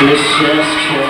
This just